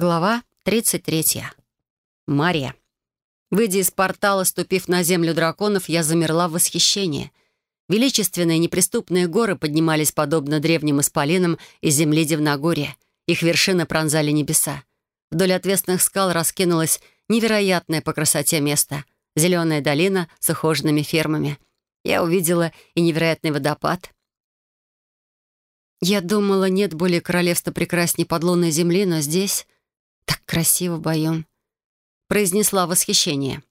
Глава 33. Мария. Выйдя из портала, ступив на землю драконов, я замерла в восхищении. Величественные неприступные горы поднимались подобно древним исполинам из земли Дивногорья. Их вершины пронзали небеса. Вдоль отвесных скал раскинулось невероятное по красоте место. Зеленая долина с ухоженными фермами. Я увидела и невероятный водопад. Я думала, нет более королевства прекрасней подлунной земли, но здесь... «Так красиво, Байон», — произнесла восхищение.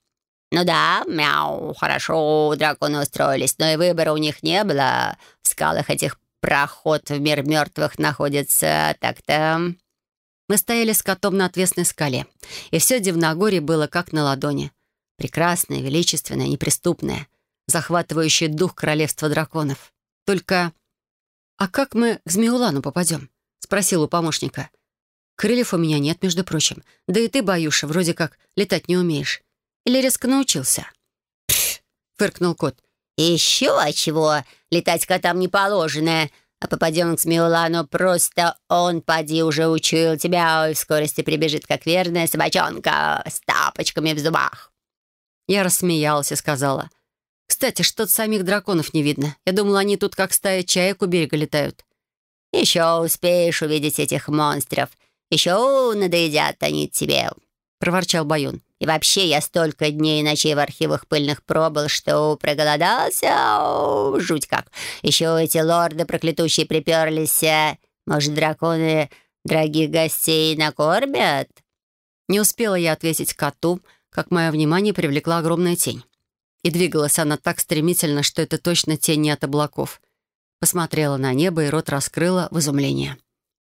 «Ну да, мяу, хорошо, драконы устроились, но и выбора у них не было. В скалах этих проход в мир мертвых находится так-то...» Мы стояли с котом на отвесной скале, и все Дивногорье было как на ладони. Прекрасное, величественное, неприступное, захватывающее дух королевства драконов. Только... «А как мы к Змеулану попадем?» — спросил у помощника. Крыльев у меня нет, между прочим. Да и ты, Баюша, вроде как летать не умеешь. Или резко научился?» «Пф!» — фыркнул кот. «Еще чего? Летать котам не положено. А попадем к Смеулану, просто он, поди, уже учуял тебя, и в скорости прибежит, как верная собачонка, с тапочками в зубах». Я рассмеялась и сказала. «Кстати, что-то самих драконов не видно. Я думала, они тут как стая чаек у берега летают». «Еще успеешь увидеть этих монстров. Еще надоедят они тебе», — проворчал Баюн. «И вообще я столько дней и ночей в архивах пыльных пробыл, что проголодался. Жуть как. Еще эти лорды проклятущие приперлись. Может, драконы дорогих гостей накормят?» Не успела я ответить коту, как мое внимание привлекла огромная тень. И двигалась она так стремительно, что это точно тень не от облаков. Посмотрела на небо и рот раскрыла в изумлении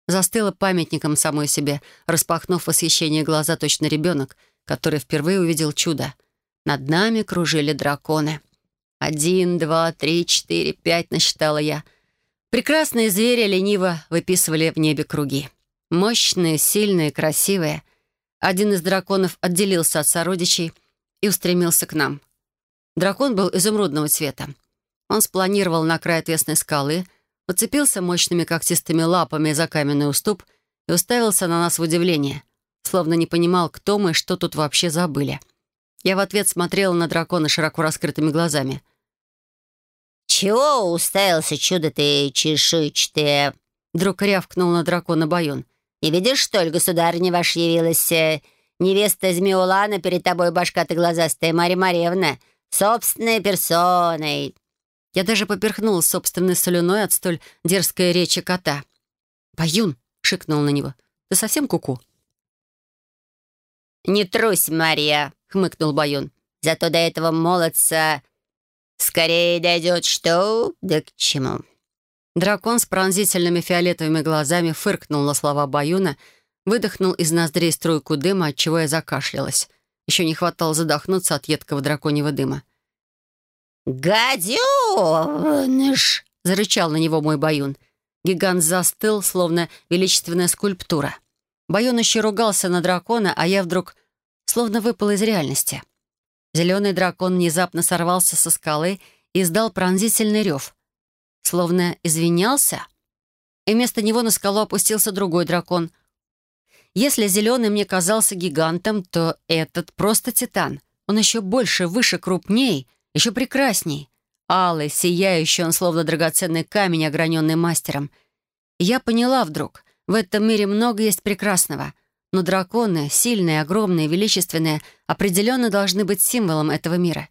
застыла памятником самой себе, распахнув восхищение глаза точно ребенок, который впервые увидел чудо. Над нами кружили драконы. Один, два, три, четыре, пять, насчитала я. Прекрасные звери лениво выписывали в небе круги. Мощные, сильные, красивые. Один из драконов отделился от сородичей и устремился к нам. Дракон был изумрудного цвета. Он спланировал на край отвесной скалы — Уцепился мощными когтистыми лапами за каменный уступ и уставился на нас в удивление, словно не понимал, кто мы и что тут вообще забыли. Я в ответ смотрела на дракона широко раскрытыми глазами. «Чего уставился, чудо ты чешуйчатое?» Вдруг рявкнул на дракона Баюн. «Не видишь, что ли, государыня ваша явилась? Невеста Змеулана перед тобой башка ты глазастая Марья Марьевна, собственной персоной». Я даже поперхнулась собственной солюной от столь дерзкой речи кота. «Баюн!» — шикнул на него. «Ты совсем куку?» -ку? «Не трусь, Мария!» — хмыкнул Баюн. «Зато до этого молодца скорее дойдет что, да к чему». Дракон с пронзительными фиолетовыми глазами фыркнул на слова Баюна, выдохнул из ноздрей струйку дыма, отчего я закашлялась. Еще не хватало задохнуться от едкого драконьего дыма. «Гаденыш!» — зарычал на него мой Баюн. Гигант застыл, словно величественная скульптура. Баюн еще ругался на дракона, а я вдруг словно выпал из реальности. Зеленый дракон внезапно сорвался со скалы и издал пронзительный рев. Словно извинялся. И вместо него на скалу опустился другой дракон. Если зеленый мне казался гигантом, то этот просто титан. Он еще больше, выше, крупней — еще прекрасней. Алый, сияющий, он словно драгоценный камень, ограненный мастером. Я поняла вдруг, в этом мире много есть прекрасного, но драконы, сильные, огромные, величественные, определенно должны быть символом этого мира.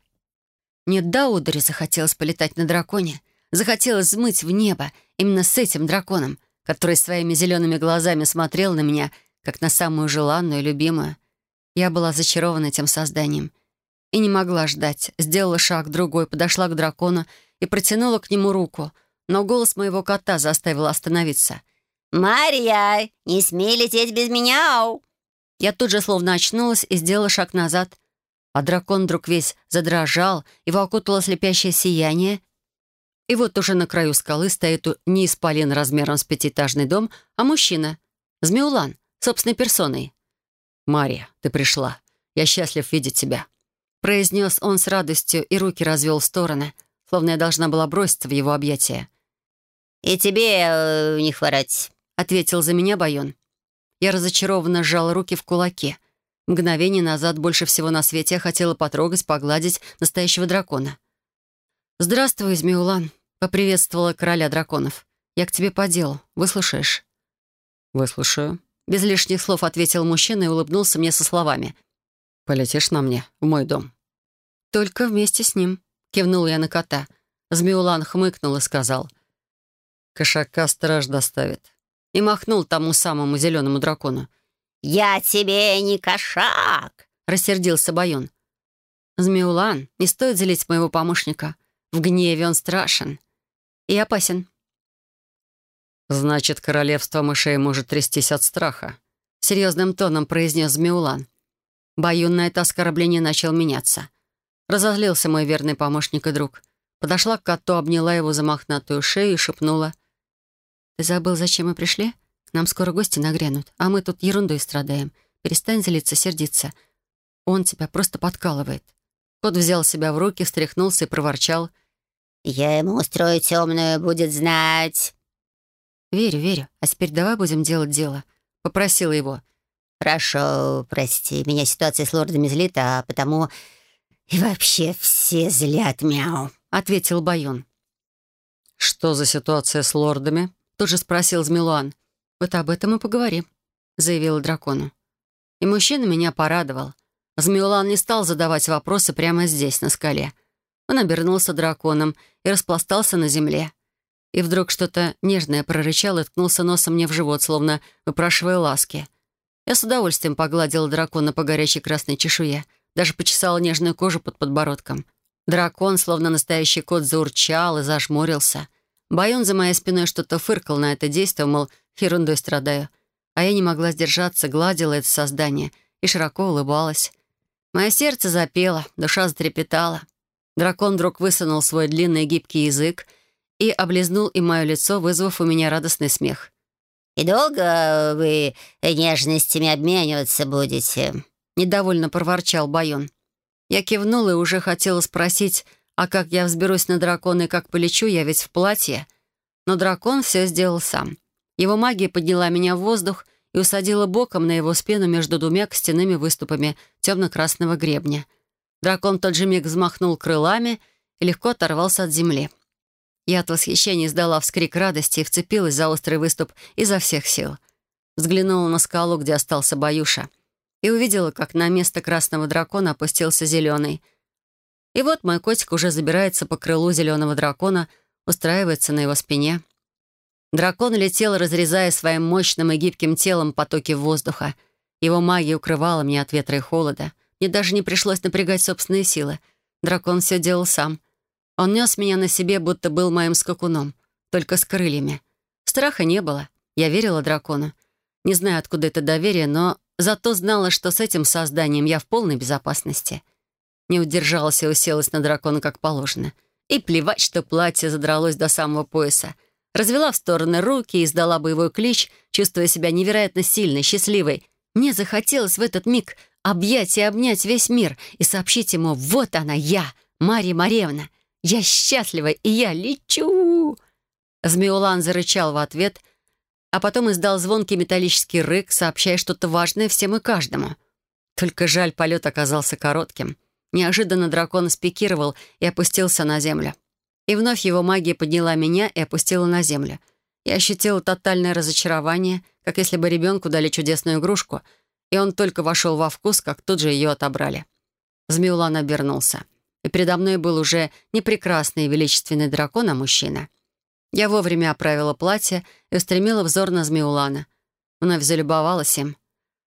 Нет, да, Ударе захотелось полетать на драконе, захотелось взмыть в небо именно с этим драконом, который своими зелеными глазами смотрел на меня, как на самую желанную любимую. Я была зачарована этим созданием — и не могла ждать. Сделала шаг другой, подошла к дракону и протянула к нему руку, но голос моего кота заставил остановиться. «Марья, не смей лететь без меня!» Я тут же словно очнулась и сделала шаг назад. А дракон вдруг весь задрожал, его окутало слепящее сияние. И вот уже на краю скалы стоит не исполин размером с пятиэтажный дом, а мужчина. Змеулан, собственной персоной. «Мария, ты пришла. Я счастлив видеть тебя произнес он с радостью и руки развел в стороны, словно я должна была броситься в его объятия. «И тебе э, не хворать», — ответил за меня Байон. Я разочарованно сжала руки в кулаки. Мгновение назад больше всего на свете я хотела потрогать, погладить настоящего дракона. «Здравствуй, Змеулан», — поприветствовала короля драконов. «Я к тебе по делу. Выслушаешь?» «Выслушаю», — без лишних слов ответил мужчина и улыбнулся мне со словами. «Полетишь на мне, в мой дом». «Только вместе с ним», — кивнул я на кота. Змеулан хмыкнул и сказал. «Кошака страж доставит». И махнул тому самому зеленому дракону. «Я тебе не кошак!» — рассердился Байон. «Змеулан, не стоит злить моего помощника. В гневе он страшен и опасен». «Значит, королевство мышей может трястись от страха», — серьезным тоном произнес Змеулан. Баюн на это оскорбление начал меняться. Разозлился мой верный помощник и друг. Подошла к коту, обняла его за мохнатую шею и шепнула. «Ты забыл, зачем мы пришли? Нам скоро гости нагрянут, а мы тут ерундой страдаем. Перестань злиться, сердиться. Он тебя просто подкалывает». Кот взял себя в руки, встряхнулся и проворчал. «Я ему устрою темную, будет знать». «Верю, верю. А теперь давай будем делать дело», — попросила его. «Хорошо, прости. Меня ситуация с лордами злит, а потому и вообще все злят, мяу», — ответил Байон. «Что за ситуация с лордами?» — тут же спросил Змилуан. «Вот об этом и поговорим», — заявила дракону. И мужчина меня порадовал. Змеулан не стал задавать вопросы прямо здесь, на скале. Он обернулся драконом и распластался на земле. И вдруг что-то нежное прорычал и ткнулся носом мне в живот, словно выпрашивая ласки. Я с удовольствием погладила дракона по горячей красной чешуе, даже почесала нежную кожу под подбородком. Дракон, словно настоящий кот, заурчал и зажмурился. Байон за моей спиной что-то фыркал на это действие, мол, ерундой страдаю. А я не могла сдержаться, гладила это создание и широко улыбалась. Мое сердце запело, душа затрепетала. Дракон вдруг высунул свой длинный гибкий язык и облизнул и мое лицо, вызвав у меня радостный смех. «И долго вы нежностями обмениваться будете?» — недовольно проворчал Байон. Я кивнула и уже хотела спросить, а как я взберусь на дракона и как полечу, я ведь в платье. Но дракон все сделал сам. Его магия подняла меня в воздух и усадила боком на его спину между двумя костяными выступами темно-красного гребня. Дракон в тот же миг взмахнул крылами и легко оторвался от земли. Я от восхищения издала вскрик радости и вцепилась за острый выступ изо всех сил. Взглянула на скалу, где остался Баюша, и увидела, как на место красного дракона опустился зеленый. И вот мой котик уже забирается по крылу зеленого дракона, устраивается на его спине — Дракон летел, разрезая своим мощным и гибким телом потоки воздуха. Его магия укрывала меня от ветра и холода. Мне даже не пришлось напрягать собственные силы. Дракон все делал сам. Он нес меня на себе, будто был моим скакуном, только с крыльями. Страха не было. Я верила дракону. Не знаю, откуда это доверие, но зато знала, что с этим созданием я в полной безопасности. Не удержалась и уселась на дракона как положено. И плевать, что платье задралось до самого пояса — развела в стороны руки и издала боевой клич, чувствуя себя невероятно сильной, счастливой. Мне захотелось в этот миг объять и обнять весь мир и сообщить ему «Вот она, я, Марья Маревна! Я счастлива, и я лечу!» Змеулан зарычал в ответ, а потом издал звонкий металлический рык, сообщая что-то важное всем и каждому. Только жаль, полет оказался коротким. Неожиданно дракон спикировал и опустился на землю. И вновь его магия подняла меня и опустила на землю. Я ощутила тотальное разочарование, как если бы ребенку дали чудесную игрушку, и он только вошел во вкус, как тут же ее отобрали. Змеулан обернулся. И передо мной был уже не прекрасный и величественный дракон, а мужчина. Я вовремя оправила платье и устремила взор на Змеулана. Вновь залюбовалась им.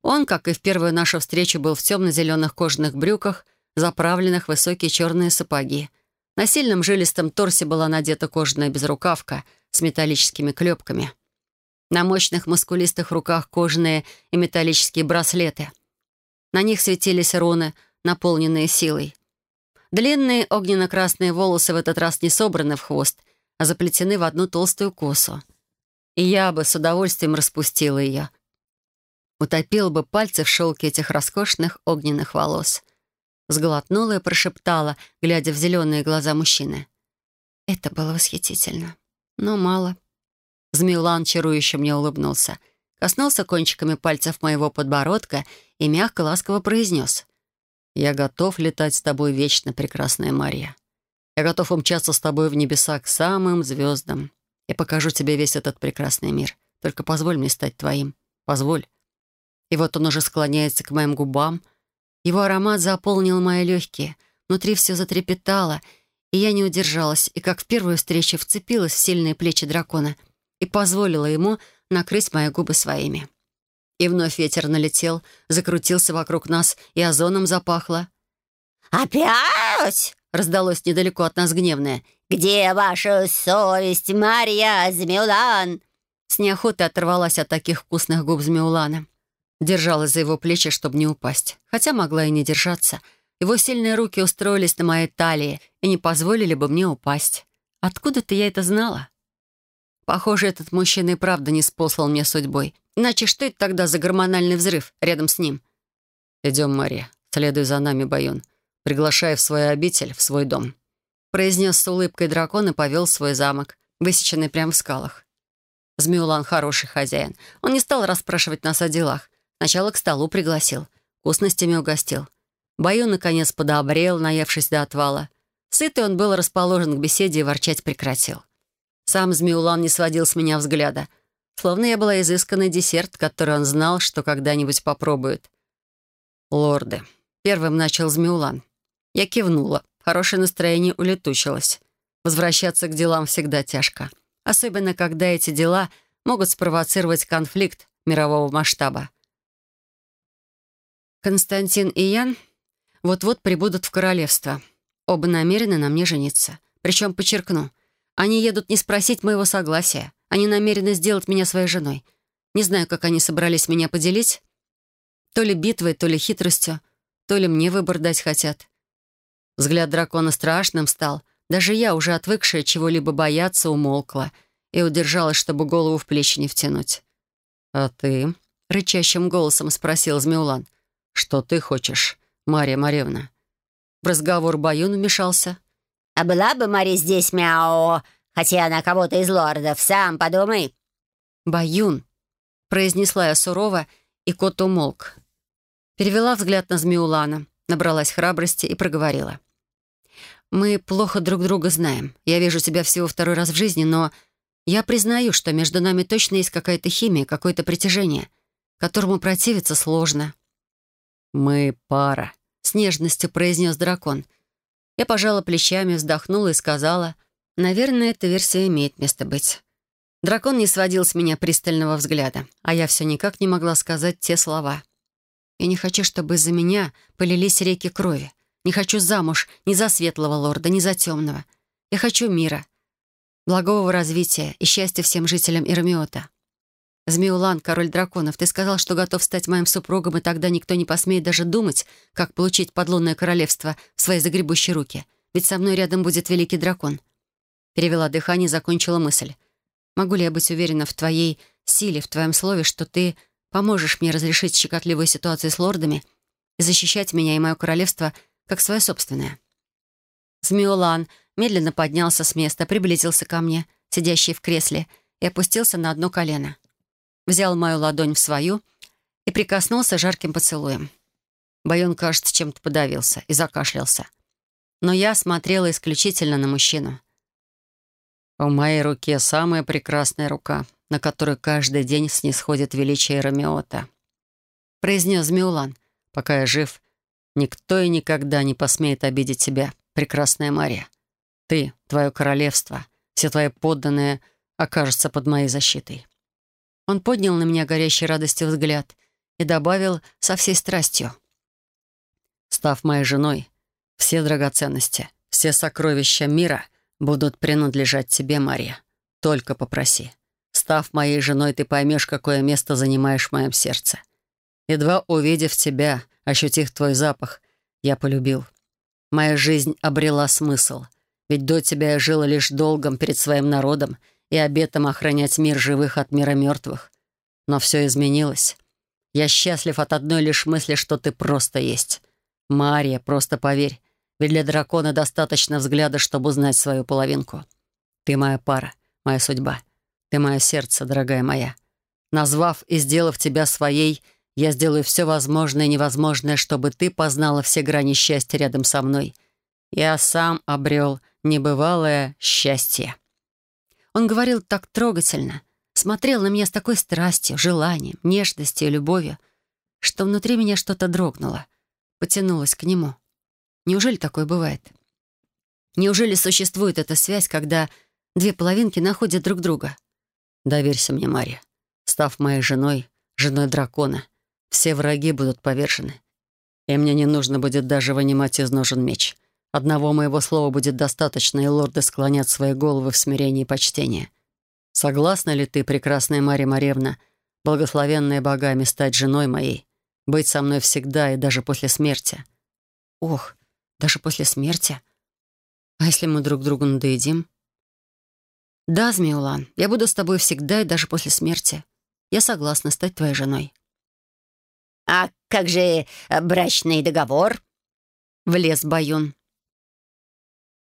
Он, как и в первую нашу встречу, был в темно-зеленых кожаных брюках, заправленных в высокие черные сапоги — на сильном жилистом торсе была надета кожаная безрукавка с металлическими клепками. На мощных мускулистых руках кожаные и металлические браслеты. На них светились руны, наполненные силой. Длинные огненно-красные волосы в этот раз не собраны в хвост, а заплетены в одну толстую косу. И я бы с удовольствием распустила ее. Утопила бы пальцы в шелке этих роскошных огненных волос. Сглотнула и прошептала, глядя в зеленые глаза мужчины. Это было восхитительно. Но мало. Змеулан чарующе мне улыбнулся. коснулся кончиками пальцев моего подбородка и мягко, ласково произнес. «Я готов летать с тобой вечно, прекрасная Мария. Я готов умчаться с тобой в небеса к самым звездам. Я покажу тебе весь этот прекрасный мир. Только позволь мне стать твоим. Позволь». И вот он уже склоняется к моим губам. Его аромат заполнил мои легкие. Внутри все затрепетало, и я не удержалась, и как в первую встречу вцепилась в сильные плечи дракона и позволила ему накрыть мои губы своими. И вновь ветер налетел, закрутился вокруг нас, и озоном запахло. «Опять?» — раздалось недалеко от нас гневное. «Где ваша совесть, Марья Змеулан?» С неохотой оторвалась от таких вкусных губ Змеулана. Держалась за его плечи, чтобы не упасть. Хотя могла и не держаться. Его сильные руки устроились на моей талии и не позволили бы мне упасть. Откуда-то я это знала. Похоже, этот мужчина и правда не спослал мне судьбой. Иначе что это тогда за гормональный взрыв рядом с ним? «Идем, Мария, следуй за нами, Баюн. Приглашай в свою обитель, в свой дом», — произнес с улыбкой дракон и повел свой замок, высеченный прямо в скалах. Змеулан хороший хозяин. Он не стал расспрашивать нас о делах. Сначала к столу пригласил, вкусностями угостил. Баю, наконец, подобрел, наевшись до отвала. Сытый он был расположен к беседе и ворчать прекратил. Сам Змеулан не сводил с меня взгляда, словно я была изысканный десерт, который он знал, что когда-нибудь попробует. «Лорды», — первым начал Змеулан. Я кивнула, хорошее настроение улетучилось. Возвращаться к делам всегда тяжко. Особенно, когда эти дела могут спровоцировать конфликт мирового масштаба. Константин и Ян вот-вот прибудут в королевство. Оба намерены на мне жениться. Причем, подчеркну, они едут не спросить моего согласия. Они намерены сделать меня своей женой. Не знаю, как они собрались меня поделить. То ли битвой, то ли хитростью, то ли мне выбор дать хотят. Взгляд дракона страшным стал. Даже я, уже отвыкшая чего-либо бояться, умолкла и удержалась, чтобы голову в плечи не втянуть. «А ты?» — рычащим голосом спросил Змеулан. — «Что ты хочешь, Мария Маревна?» В разговор Баюн вмешался. «А была бы Мария здесь, мяу, хотя она кого-то из лордов, сам подумай». «Баюн», — произнесла я сурово, и кот умолк. Перевела взгляд на Змеулана, набралась храбрости и проговорила. «Мы плохо друг друга знаем. Я вижу тебя всего второй раз в жизни, но я признаю, что между нами точно есть какая-то химия, какое-то притяжение, которому противиться сложно. «Мы пара», — с нежностью произнес дракон. Я пожала плечами, вздохнула и сказала, «Наверное, эта версия имеет место быть». Дракон не сводил с меня пристального взгляда, а я все никак не могла сказать те слова. «Я не хочу, чтобы из-за меня полились реки крови. Не хочу замуж ни за светлого лорда, ни за темного. Я хочу мира, благого развития и счастья всем жителям Ирмиота. «Змеулан, король драконов, ты сказал, что готов стать моим супругом, и тогда никто не посмеет даже думать, как получить подлунное королевство в свои загребущие руки. Ведь со мной рядом будет великий дракон». Перевела дыхание и закончила мысль. «Могу ли я быть уверена в твоей силе, в твоем слове, что ты поможешь мне разрешить щекотливую ситуацию с лордами и защищать меня и мое королевство как свое собственное?» Змеулан медленно поднялся с места, приблизился ко мне, сидящий в кресле, и опустился на одно колено взял мою ладонь в свою и прикоснулся жарким поцелуем. Байон, кажется, чем-то подавился и закашлялся. Но я смотрела исключительно на мужчину. В моей руке самая прекрасная рука, на которую каждый день снисходит величие Ромеота. Произнес Змеулан. Пока я жив, никто и никогда не посмеет обидеть тебя, прекрасная Мария. Ты, твое королевство, все твои подданные окажутся под моей защитой. Он поднял на меня горящий радостью взгляд и добавил со всей страстью. «Став моей женой, все драгоценности, все сокровища мира будут принадлежать тебе, Мария. Только попроси. Став моей женой, ты поймешь, какое место занимаешь в моем сердце. Едва увидев тебя, ощутив твой запах, я полюбил. Моя жизнь обрела смысл, ведь до тебя я жила лишь долгом перед своим народом и обетом охранять мир живых от мира мертвых. Но все изменилось. Я счастлив от одной лишь мысли, что ты просто есть. Мария, просто поверь, ведь для дракона достаточно взгляда, чтобы узнать свою половинку. Ты моя пара, моя судьба. Ты мое сердце, дорогая моя. Назвав и сделав тебя своей, я сделаю все возможное и невозможное, чтобы ты познала все грани счастья рядом со мной. Я сам обрел небывалое счастье». Он говорил так трогательно, смотрел на меня с такой страстью, желанием, нежностью и любовью, что внутри меня что-то дрогнуло, потянулось к нему. Неужели такое бывает? Неужели существует эта связь, когда две половинки находят друг друга? Доверься мне, Мария. Став моей женой, женой дракона, все враги будут повержены. И мне не нужно будет даже вынимать из ножен меч. Одного моего слова будет достаточно, и лорды склонят свои головы в смирении и почтении. Согласна ли ты, прекрасная Мария Маревна, благословенная богами, стать женой моей, быть со мной всегда и даже после смерти? Ох, даже после смерти? А если мы друг другу надоедим? Да, Змеулан, я буду с тобой всегда и даже после смерти. Я согласна стать твоей женой. «А как же э, брачный договор?» Влез Баюн.